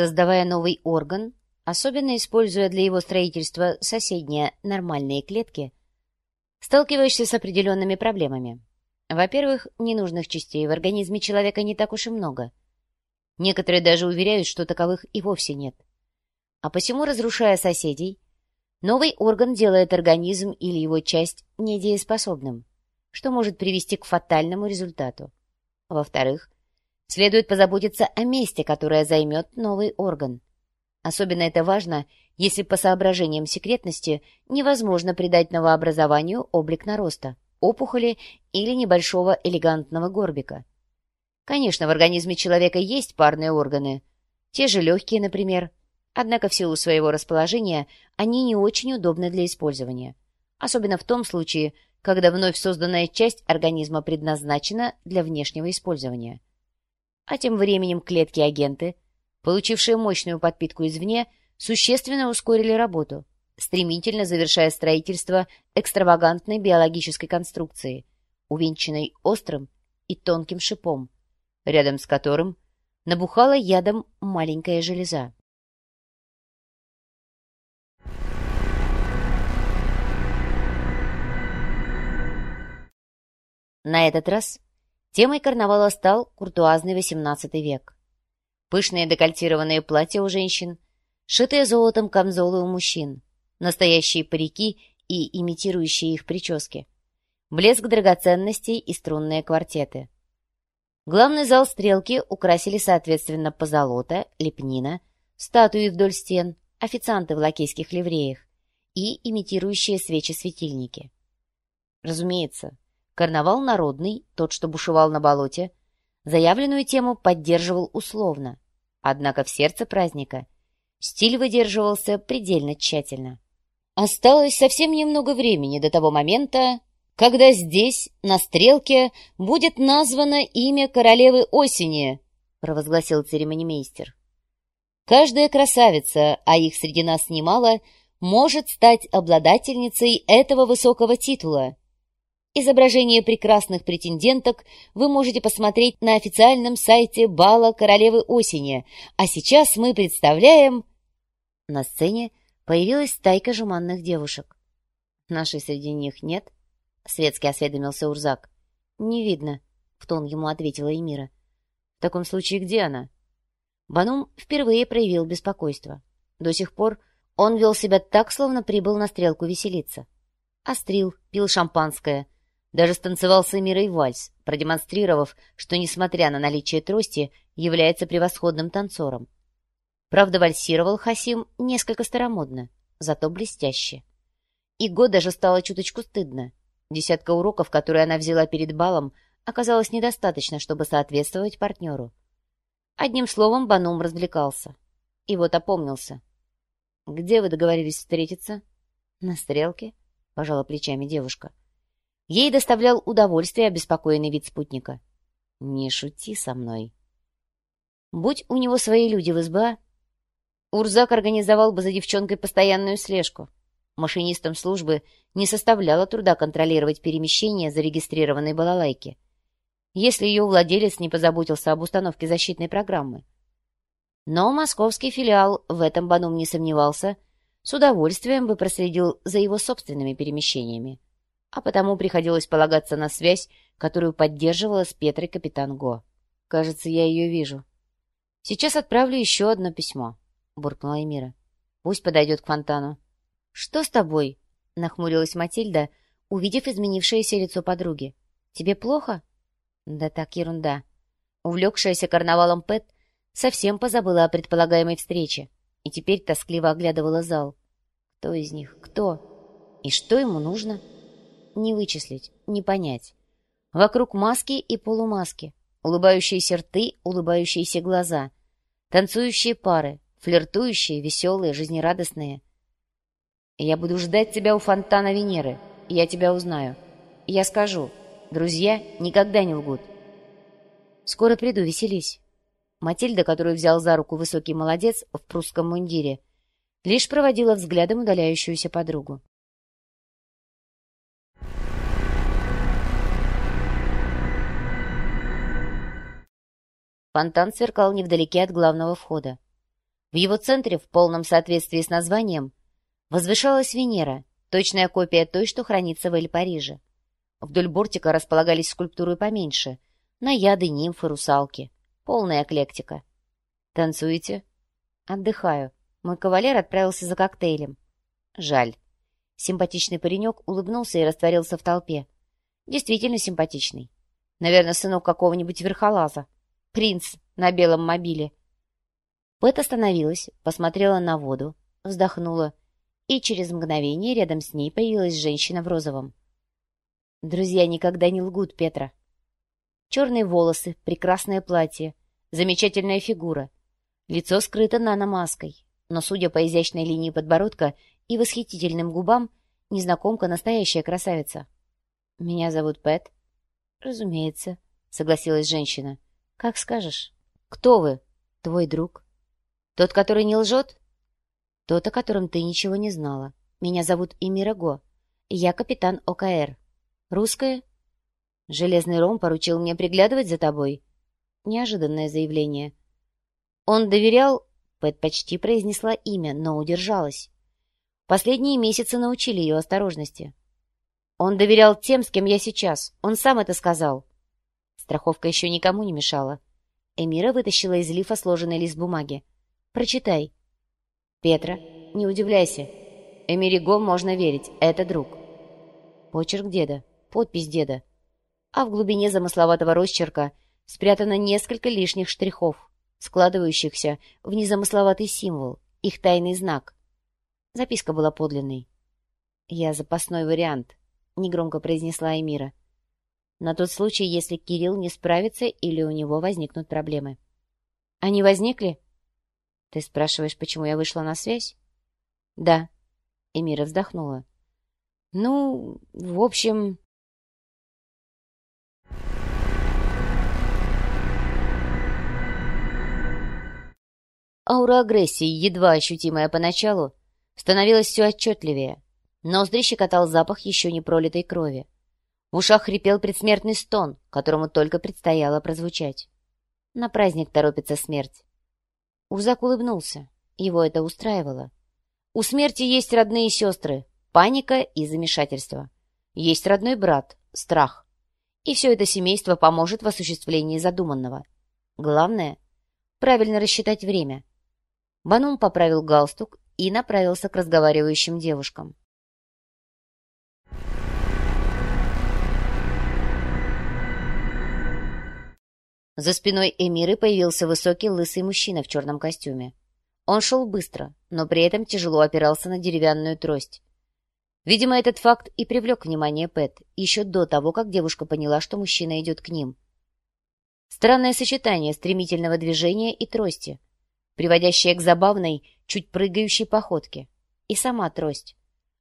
Создавая новый орган, особенно используя для его строительства соседние нормальные клетки, сталкиваешься с определенными проблемами. Во-первых, ненужных частей в организме человека не так уж и много. Некоторые даже уверяют, что таковых и вовсе нет. А посему, разрушая соседей, новый орган делает организм или его часть недееспособным, что может привести к фатальному результату. Во-вторых, следует позаботиться о месте, которое займет новый орган. Особенно это важно, если по соображениям секретности невозможно придать новообразованию облик нароста опухоли или небольшого элегантного горбика. Конечно, в организме человека есть парные органы, те же легкие, например, однако в силу своего расположения они не очень удобны для использования, особенно в том случае, когда вновь созданная часть организма предназначена для внешнего использования. А тем временем клетки-агенты, получившие мощную подпитку извне, существенно ускорили работу, стремительно завершая строительство экстравагантной биологической конструкции, увенчанной острым и тонким шипом, рядом с которым набухала ядом маленькая железа. На этот раз темой карнавала стал куртуазный XVIII век. Пышные декольтированные платья у женщин, шитые золотом камзолы у мужчин, настоящие парики и имитирующие их прически, блеск драгоценностей и струнные квартеты. Главный зал стрелки украсили соответственно позолота, лепнина, статуи вдоль стен, официанты в лакейских ливреях и имитирующие свечи-светильники. Разумеется, карнавал народный, тот, что бушевал на болоте, заявленную тему поддерживал условно, однако в сердце праздника стиль выдерживался предельно тщательно. Осталось совсем немного времени до того момента, когда здесь, на стрелке, будет названо имя королевы осени, провозгласил церемонимейстер. Каждая красавица, а их среди нас немало, может стать обладательницей этого высокого титула. Изображение прекрасных претенденток вы можете посмотреть на официальном сайте бала королевы осени, а сейчас мы представляем... На сцене появилась стайка жеманных девушек. «Нашей среди них нет?» — светски осведомился Урзак. «Не видно», — в тон ему ответила Эмира. «В таком случае где она?» Банум впервые проявил беспокойство. До сих пор он вел себя так, словно прибыл на стрелку веселиться. Острил, пил шампанское, даже станцевал с Эмирой вальс, продемонстрировав, что, несмотря на наличие трости, является превосходным танцором. Правда, вальсировал Хасим несколько старомодно, зато блестяще. И год даже стало чуточку стыдно. Десятка уроков, которые она взяла перед балом, оказалось недостаточно, чтобы соответствовать партнеру. Одним словом, Банум развлекался. И вот опомнился. «Где вы договорились встретиться?» «На стрелке», — пожала плечами девушка. Ей доставлял удовольствие обеспокоенный вид спутника. «Не шути со мной». Будь у него свои люди в СБА, Урзак организовал бы за девчонкой постоянную слежку. Машинистам службы не составляло труда контролировать перемещение зарегистрированной балалайки, если ее владелец не позаботился об установке защитной программы. Но московский филиал в этом Банум не сомневался, с удовольствием бы проследил за его собственными перемещениями, а потому приходилось полагаться на связь, которую поддерживала с Петрой капитан Го. Кажется, я ее вижу. Сейчас отправлю еще одно письмо буркнула Эмира. «Пусть подойдет к фонтану». «Что с тобой?» — нахмурилась Матильда, увидев изменившееся лицо подруги. «Тебе плохо?» «Да так ерунда». Увлекшаяся карнавалом Пэт совсем позабыла о предполагаемой встрече и теперь тоскливо оглядывала зал. Кто из них? Кто? И что ему нужно? Не вычислить, не понять. Вокруг маски и полумаски, улыбающиеся рты, улыбающиеся глаза, танцующие пары, флиртующие, веселые, жизнерадостные. «Я буду ждать тебя у фонтана Венеры, я тебя узнаю. Я скажу, друзья никогда не лгут». «Скоро приду, веселись». Матильда, которую взял за руку высокий молодец в прусском мундире, лишь проводила взглядом удаляющуюся подругу. Фонтан сверкал невдалеке от главного входа. В его центре, в полном соответствии с названием, возвышалась Венера, точная копия той, что хранится в Эль-Париже. Вдоль бортика располагались скульптуры поменьше, наяды, нимфы, русалки. Полная эклектика. «Танцуете?» «Отдыхаю. Мой кавалер отправился за коктейлем». «Жаль». Симпатичный паренек улыбнулся и растворился в толпе. Действительно симпатичный. Наверное, сынок какого-нибудь верхолаза. Принц на белом мобиле. Пэт остановилась, посмотрела на воду, вздохнула, и через мгновение рядом с ней появилась женщина в розовом. Друзья никогда не лгут, Петра. Черные волосы, прекрасное платье, замечательная фигура. Лицо скрыто наномаской, но, судя по изящной линии подбородка и восхитительным губам, незнакомка настоящая красавица. «Меня зовут Пэт». «Разумеется», — согласилась женщина. «Как скажешь». «Кто вы?» «Твой друг». «Тот, который не лжет?» «Тот, о котором ты ничего не знала. Меня зовут Эмира Го. Я капитан ОКР. Русская?» «Железный Ром поручил мне приглядывать за тобой». Неожиданное заявление. Он доверял... Пэт почти произнесла имя, но удержалась. Последние месяцы научили ее осторожности. Он доверял тем, с кем я сейчас. Он сам это сказал. Страховка еще никому не мешала. Эмира вытащила из лифа сложенный лист бумаги. «Прочитай». «Петра, не удивляйся. Эмириго можно верить. Это друг». Почерк деда. Подпись деда. А в глубине замысловатого росчерка спрятано несколько лишних штрихов, складывающихся в незамысловатый символ, их тайный знак. Записка была подлинной. «Я запасной вариант», — негромко произнесла Эмира. «На тот случай, если Кирилл не справится или у него возникнут проблемы». «Они возникли?» «Ты спрашиваешь, почему я вышла на связь?» «Да». Эмира вздохнула. «Ну, в общем...» Аура агрессии, едва ощутимая поначалу, становилась все отчетливее. Ноздри щекотал запах еще не пролитой крови. В ушах хрипел предсмертный стон, которому только предстояло прозвучать. На праздник торопится смерть. Урзак улыбнулся. Его это устраивало. У смерти есть родные сестры, паника и замешательство. Есть родной брат, страх. И все это семейство поможет в осуществлении задуманного. Главное — правильно рассчитать время. Банум поправил галстук и направился к разговаривающим девушкам. За спиной Эмиры появился высокий лысый мужчина в черном костюме. Он шел быстро, но при этом тяжело опирался на деревянную трость. Видимо, этот факт и привлек внимание Пэт еще до того, как девушка поняла, что мужчина идет к ним. Странное сочетание стремительного движения и трости, приводящее к забавной, чуть прыгающей походке. И сама трость.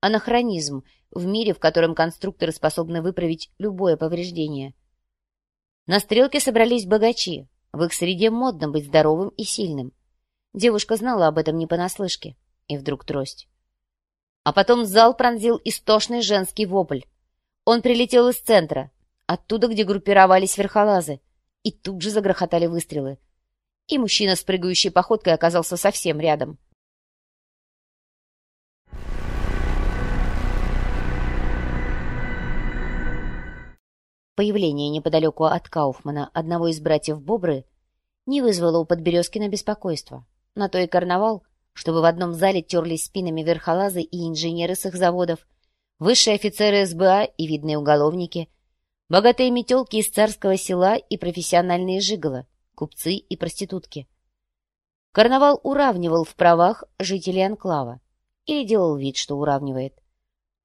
Анахронизм в мире, в котором конструкторы способны выправить любое повреждение. На стрелке собрались богачи. В их среде модно быть здоровым и сильным. Девушка знала об этом не понаслышке. И вдруг трость. А потом зал пронзил истошный женский вопль. Он прилетел из центра, оттуда, где группировались верхолазы, и тут же загрохотали выстрелы. И мужчина с прыгающей походкой оказался совсем рядом. Появление неподалеку от Кауфмана одного из братьев Бобры не вызвало у Подберезкина беспокойства. На то и карнавал, чтобы в одном зале терлись спинами верхолазы и инженеры с их заводов, высшие офицеры СБА и видные уголовники, богатые метелки из царского села и профессиональные жиголо, купцы и проститутки. Карнавал уравнивал в правах жителей анклава или делал вид, что уравнивает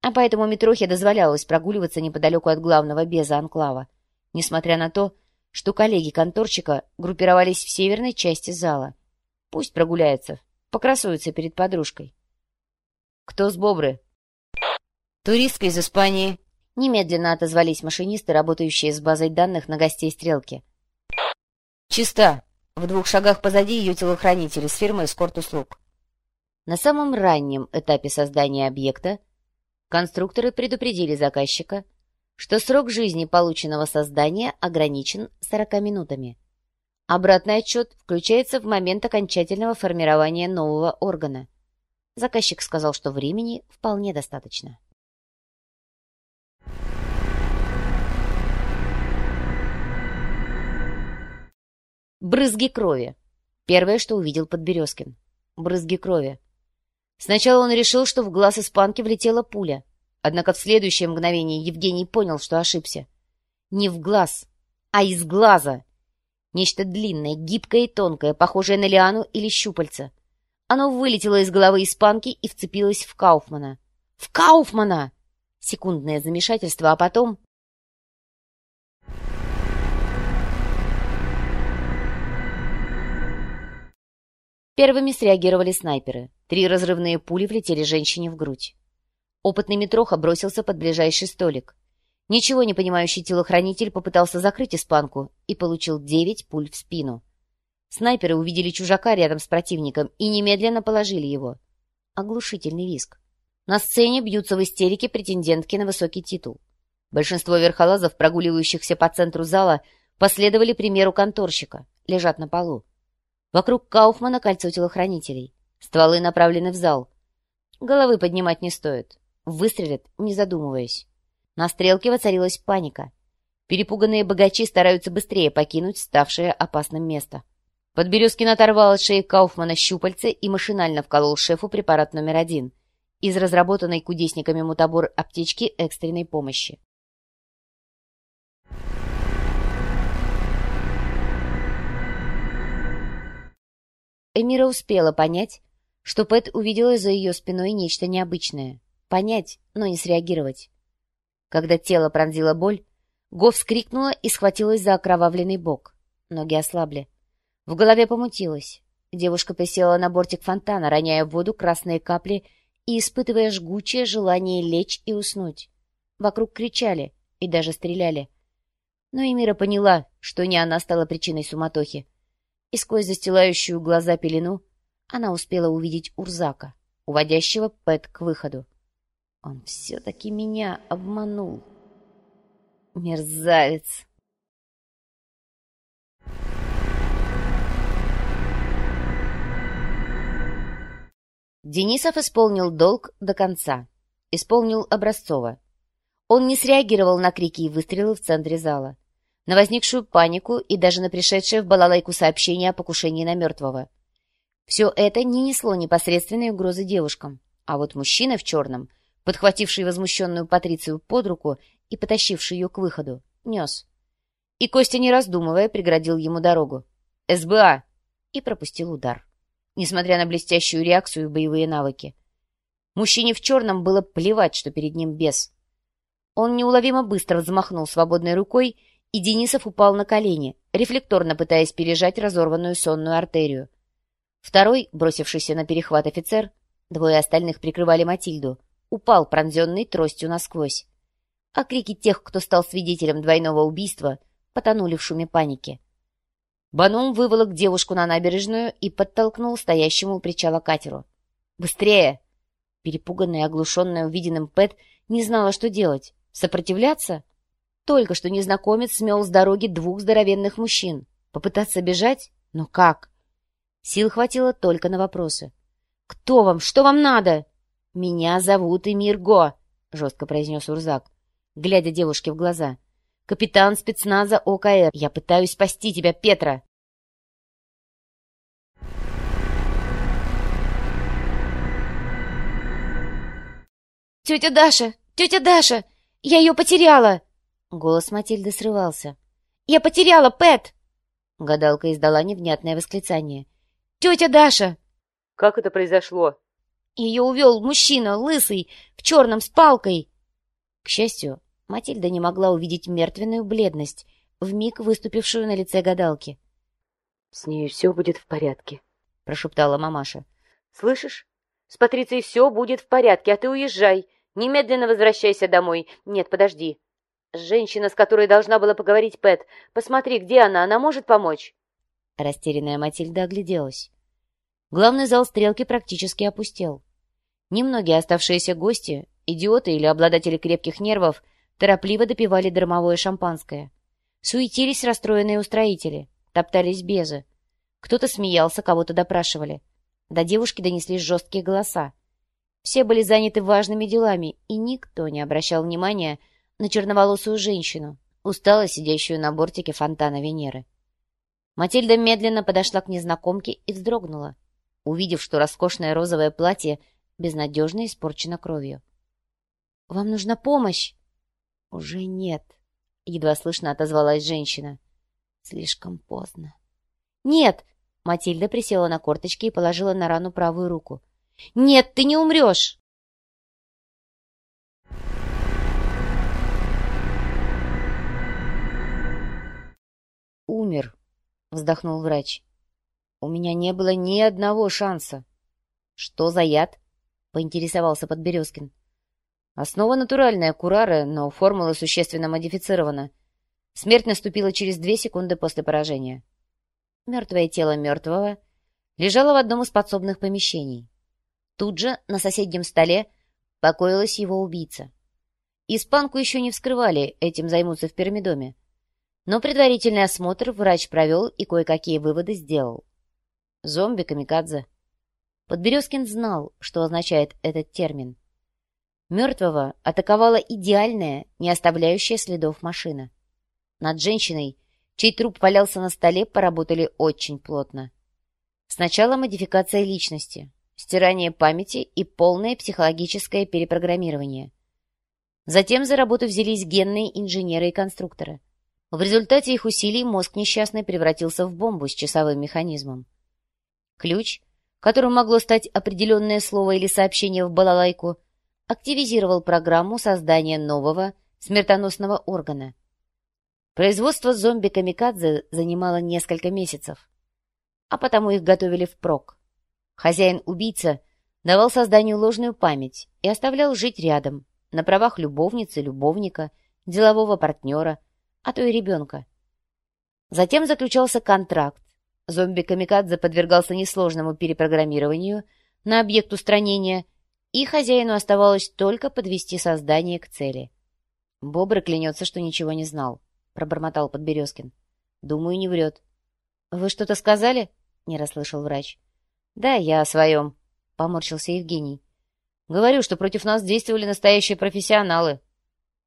а поэтому Митрохе дозволялось прогуливаться неподалеку от главного беза анклава, несмотря на то, что коллеги конторчика группировались в северной части зала. Пусть прогуляются, покрасуются перед подружкой. «Кто с Бобры?» «Туристка из Испании», — немедленно отозвались машинисты, работающие с базой данных на гостей «Стрелки». «Чиста. В двух шагах позади ее телохранители с фирмы «Эскорт-услуг». На самом раннем этапе создания объекта Конструкторы предупредили заказчика, что срок жизни полученного создания ограничен 40 минутами. Обратный отчет включается в момент окончательного формирования нового органа. Заказчик сказал, что времени вполне достаточно. Брызги крови. Первое, что увидел Подберезкин. Брызги крови. Сначала он решил, что в глаз испанки влетела пуля. Однако в следующее мгновение Евгений понял, что ошибся. Не в глаз, а из глаза. Нечто длинное, гибкое и тонкое, похожее на лиану или щупальца. Оно вылетело из головы испанки и вцепилось в Кауфмана. «В Кауфмана!» Секундное замешательство, а потом... Первыми среагировали снайперы. Три разрывные пули влетели женщине в грудь. Опытный Митроха бросился под ближайший столик. Ничего не понимающий телохранитель попытался закрыть испанку и получил девять пуль в спину. Снайперы увидели чужака рядом с противником и немедленно положили его. Оглушительный виск. На сцене бьются в истерике претендентки на высокий титул. Большинство верхолазов, прогуливающихся по центру зала, последовали примеру конторщика, лежат на полу. Вокруг Кауфмана кольцо телохранителей. Стволы направлены в зал. Головы поднимать не стоит. Выстрелят, не задумываясь. На стрелке воцарилась паника. Перепуганные богачи стараются быстрее покинуть ставшее опасным место. Подберезкин оторвал от шеи Кауфмана щупальце и машинально вколол шефу препарат номер один из разработанной кудесниками мутабор аптечки экстренной помощи. Эмира успела понять, что Пэт увидела за ее спиной нечто необычное. Понять, но не среагировать. Когда тело пронзила боль, Го вскрикнула и схватилась за окровавленный бок. Ноги ослабли. В голове помутилось. Девушка присела на бортик фонтана, роняя в воду красные капли и испытывая жгучее желание лечь и уснуть. Вокруг кричали и даже стреляли. Но Эмира поняла, что не она стала причиной суматохи. И сквозь застилающую глаза пелену она успела увидеть Урзака, уводящего Пэт к выходу. Он все-таки меня обманул. Мерзавец! Денисов исполнил долг до конца. Исполнил образцово. Он не среагировал на крики и выстрелы в центре зала, на возникшую панику и даже на пришедшее в балалайку сообщение о покушении на мертвого. Все это не несло непосредственной угрозы девушкам, а вот мужчина в черном — подхвативший возмущенную Патрицию под руку и потащивший ее к выходу, нес. И Костя, не раздумывая, преградил ему дорогу. «СБА!» и пропустил удар. Несмотря на блестящую реакцию и боевые навыки. Мужчине в черном было плевать, что перед ним бес. Он неуловимо быстро взмахнул свободной рукой, и Денисов упал на колени, рефлекторно пытаясь пережать разорванную сонную артерию. Второй, бросившийся на перехват офицер, двое остальных прикрывали Матильду, упал пронзенный тростью насквозь. А крики тех, кто стал свидетелем двойного убийства, потонули в шуме паники. Банум выволок девушку на набережную и подтолкнул стоящему у причала катеру. «Быстрее!» Перепуганная и оглушенная увиденным Пэт не знала, что делать. Сопротивляться? Только что незнакомец смел с дороги двух здоровенных мужчин. Попытаться бежать? Но как? Сил хватило только на вопросы. «Кто вам? Что вам надо?» «Меня зовут Эмир Го», — жестко произнес Урзак, глядя девушке в глаза. «Капитан спецназа ОКР. Я пытаюсь спасти тебя, Петра!» «Тетя Даша! Тетя Даша! Я ее потеряла!» Голос Матильды срывался. «Я потеряла, Пэт!» Гадалка издала невнятное восклицание. «Тетя Даша!» «Как это произошло?» Ее увел мужчина, лысый, в черном, с палкой. К счастью, Матильда не могла увидеть мертвенную бледность, вмиг выступившую на лице гадалки. — С ней все будет в порядке, — прошептала мамаша. — Слышишь? С Патрицией все будет в порядке, а ты уезжай. Немедленно возвращайся домой. Нет, подожди. Женщина, с которой должна была поговорить Пэт. Посмотри, где она, она может помочь. Растерянная Матильда огляделась. Главный зал стрелки практически опустел. Немногие оставшиеся гости, идиоты или обладатели крепких нервов, торопливо допивали дармовое шампанское. Суетились расстроенные устроители. топтались безы. Кто-то смеялся, кого-то допрашивали. До девушки донеслись жесткие голоса. Все были заняты важными делами, и никто не обращал внимания на черноволосую женщину, устало сидящую на бортике фонтана Венеры. Матильда медленно подошла к незнакомке и вздрогнула, увидев, что роскошное розовое платье безнадежно испорчено кровью. «Вам нужна помощь?» «Уже нет», — едва слышно отозвалась женщина. «Слишком поздно». «Нет!» — Матильда присела на корточки и положила на рану правую руку. «Нет, ты не умрешь!» «Умер», — вздохнул врач. «У меня не было ни одного шанса». «Что за яд?» — поинтересовался Подберезкин. «Основа натуральная, курары, но формула существенно модифицирована. Смерть наступила через две секунды после поражения». Мертвое тело мертвого лежало в одном из подсобных помещений. Тут же на соседнем столе покоилась его убийца. Испанку еще не вскрывали, этим займутся в пирамидоме. Но предварительный осмотр врач провел и кое-какие выводы сделал. Зомби-камикадзе. Подберезкин знал, что означает этот термин. Мертвого атаковала идеальная, не оставляющая следов машина. Над женщиной, чей труп валялся на столе, поработали очень плотно. Сначала модификация личности, стирание памяти и полное психологическое перепрограммирование. Затем за работу взялись генные инженеры и конструкторы. В результате их усилий мозг несчастной превратился в бомбу с часовым механизмом. Ключ, которым могло стать определенное слово или сообщение в балалайку, активизировал программу создания нового смертоносного органа. Производство зомби-камикадзе занимало несколько месяцев, а потому их готовили впрок. Хозяин-убийца давал созданию ложную память и оставлял жить рядом, на правах любовницы, любовника, делового партнера, а то и ребенка. Затем заключался контракт. Зомби-камикадзе подвергался несложному перепрограммированию на объект устранения, и хозяину оставалось только подвести создание к цели. Бобр клянется, что ничего не знал, — пробормотал Подберезкин. — Думаю, не врет. — Вы что-то сказали? — не расслышал врач. «Да, я о своем», — поморщился Евгений. «Говорю, что против нас действовали настоящие профессионалы.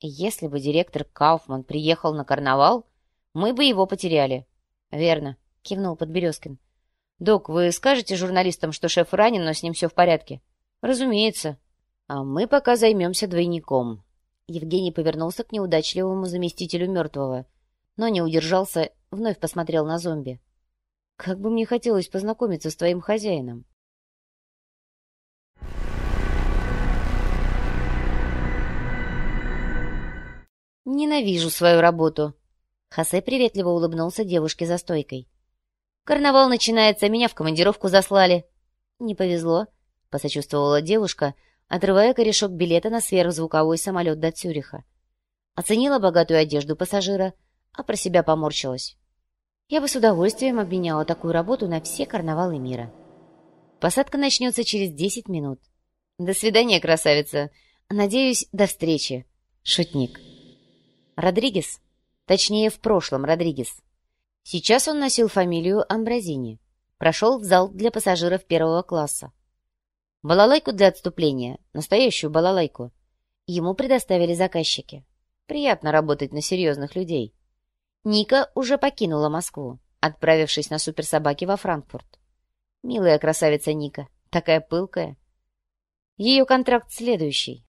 Если бы директор Кауфман приехал на карнавал, мы бы его потеряли». «Верно», — кивнул Подберезкин. «Док, вы скажете журналистам, что шеф ранен, но с ним все в порядке?» «Разумеется. А мы пока займемся двойником». Евгений повернулся к неудачливому заместителю мертвого, но не удержался, вновь посмотрел на зомби. Как бы мне хотелось познакомиться с твоим хозяином. Ненавижу свою работу. Хосе приветливо улыбнулся девушке за стойкой. Карнавал начинается, меня в командировку заслали. Не повезло, посочувствовала девушка, отрывая корешок билета на сверхзвуковой самолет до Цюриха. Оценила богатую одежду пассажира, а про себя поморщилась. Я бы с удовольствием обменяла такую работу на все карнавалы мира. Посадка начнется через десять минут. До свидания, красавица. Надеюсь, до встречи. Шутник. Родригес. Точнее, в прошлом Родригес. Сейчас он носил фамилию Амбразини. Прошел в зал для пассажиров первого класса. Балалайку для отступления, настоящую балалайку, ему предоставили заказчики. Приятно работать на серьезных людей. Ника уже покинула Москву, отправившись на суперсобаке во Франкфурт. Милая красавица Ника, такая пылкая. Ее контракт следующий.